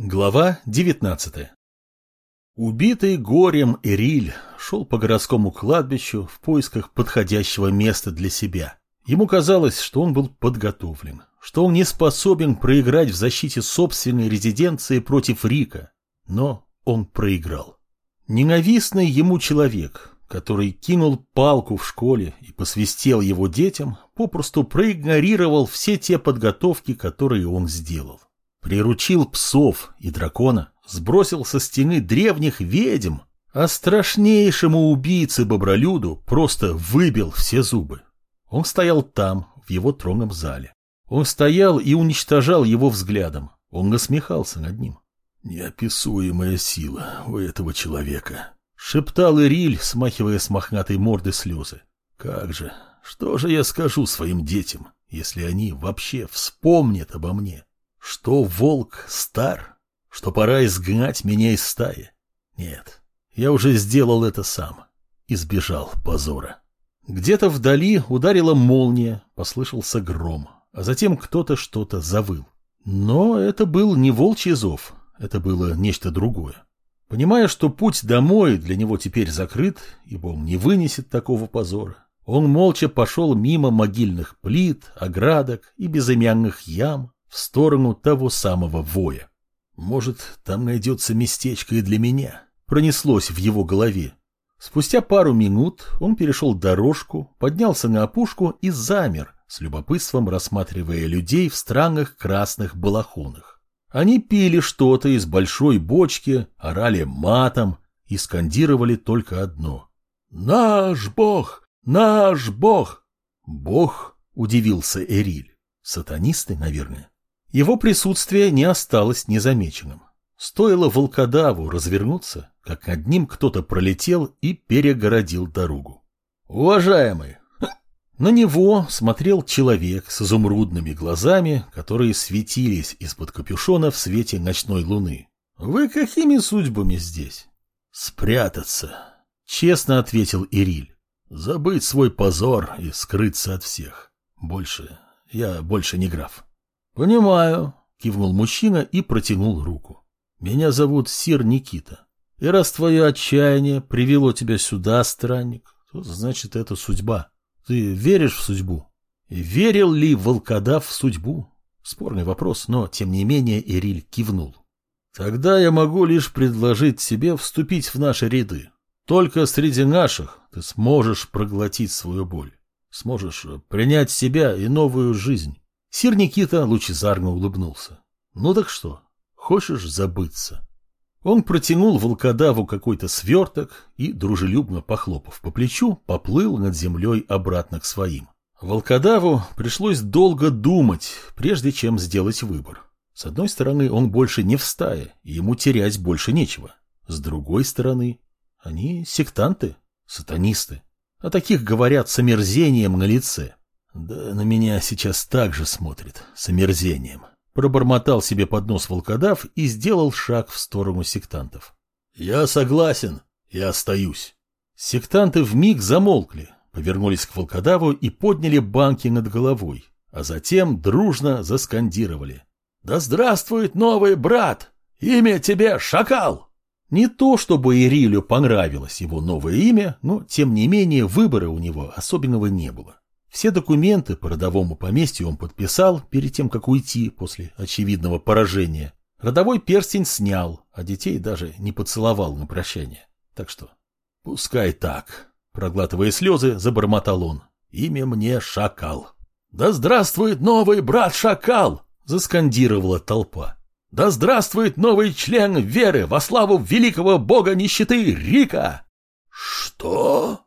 Глава 19 Убитый горем Эриль шел по городскому кладбищу в поисках подходящего места для себя. Ему казалось, что он был подготовлен, что он не способен проиграть в защите собственной резиденции против Рика. Но он проиграл. Ненавистный ему человек, который кинул палку в школе и посвистел его детям, попросту проигнорировал все те подготовки, которые он сделал. Приручил псов и дракона, сбросил со стены древних ведьм, а страшнейшему убийце Бобролюду просто выбил все зубы. Он стоял там, в его тронном зале. Он стоял и уничтожал его взглядом. Он насмехался над ним. «Неописуемая сила у этого человека», — шептал Ириль, смахивая с мохнатой морды слезы. «Как же, что же я скажу своим детям, если они вообще вспомнят обо мне?» Что волк стар, что пора изгнать меня из стаи? Нет, я уже сделал это сам. Избежал позора. Где-то вдали ударила молния, послышался гром, а затем кто-то что-то завыл. Но это был не волчий зов, это было нечто другое. Понимая, что путь домой для него теперь закрыт, ибо он не вынесет такого позора, он молча пошел мимо могильных плит, оградок и безымянных ям, в сторону того самого воя. Может, там найдется местечко и для меня? Пронеслось в его голове. Спустя пару минут он перешел дорожку, поднялся на опушку и замер, с любопытством рассматривая людей в странных красных балахонах. Они пили что-то из большой бочки, орали матом и скандировали только одно. «Наш бог! Наш бог!» «Бог?» — удивился Эриль. «Сатанисты, наверное». Его присутствие не осталось незамеченным. Стоило волкодаву развернуться, как над ним кто-то пролетел и перегородил дорогу. «Уважаемый!» На него смотрел человек с изумрудными глазами, которые светились из-под капюшона в свете ночной луны. «Вы какими судьбами здесь?» «Спрятаться», — честно ответил Ириль. «Забыть свой позор и скрыться от всех. Больше... Я больше не граф». «Понимаю», — кивнул мужчина и протянул руку. «Меня зовут Сир Никита. И раз твое отчаяние привело тебя сюда, странник, то значит это судьба. Ты веришь в судьбу?» Верил ли волкодав в судьбу? Спорный вопрос, но, тем не менее, Ириль кивнул. «Тогда я могу лишь предложить тебе вступить в наши ряды. Только среди наших ты сможешь проглотить свою боль, сможешь принять себя и новую жизнь». Сир Никита лучезарно улыбнулся. «Ну так что, хочешь забыться?» Он протянул волкодаву какой-то сверток и, дружелюбно похлопав по плечу, поплыл над землей обратно к своим. Волкодаву пришлось долго думать, прежде чем сделать выбор. С одной стороны, он больше не в стае, и ему терять больше нечего. С другой стороны, они сектанты, сатанисты. О таких говорят с омерзением на лице. Да на меня сейчас так же смотрит, с омерзением. Пробормотал себе под нос волкодав и сделал шаг в сторону сектантов. Я согласен, я остаюсь. Сектанты вмиг замолкли, повернулись к волкодаву и подняли банки над головой, а затем дружно заскандировали. «Да здравствует новый брат! Имя тебе Шакал!» Не то, чтобы Ирилю понравилось его новое имя, но, тем не менее, выбора у него особенного не было. Все документы по родовому поместью он подписал перед тем, как уйти после очевидного поражения. Родовой перстень снял, а детей даже не поцеловал на прощание. Так что, пускай так. Проглатывая слезы, забормотал он. Имя мне Шакал. «Да здравствует новый брат Шакал!» — заскандировала толпа. «Да здравствует новый член веры во славу великого бога нищеты Рика!» «Что?»